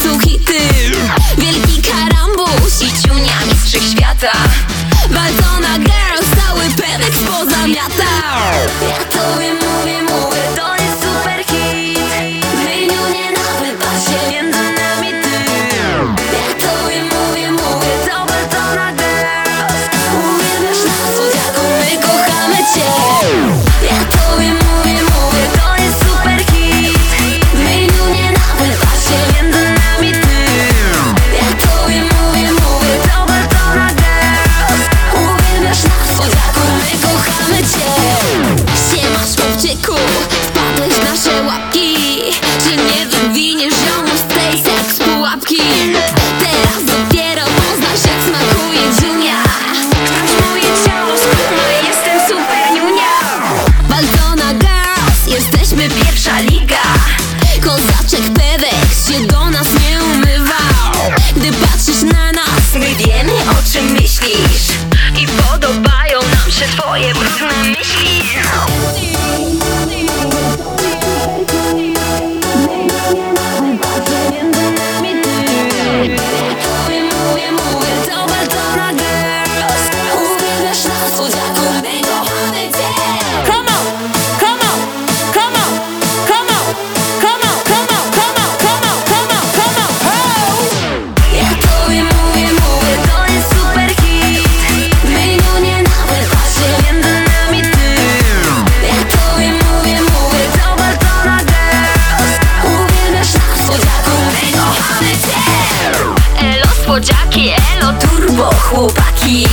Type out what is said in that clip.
Remixu hity. Wielki karambus i ciunia mistrzych świata. Baltona girls, cały pedek poza miata. Ja to wiem twoje brudne myśli słodziaki, elo turbo chłopaki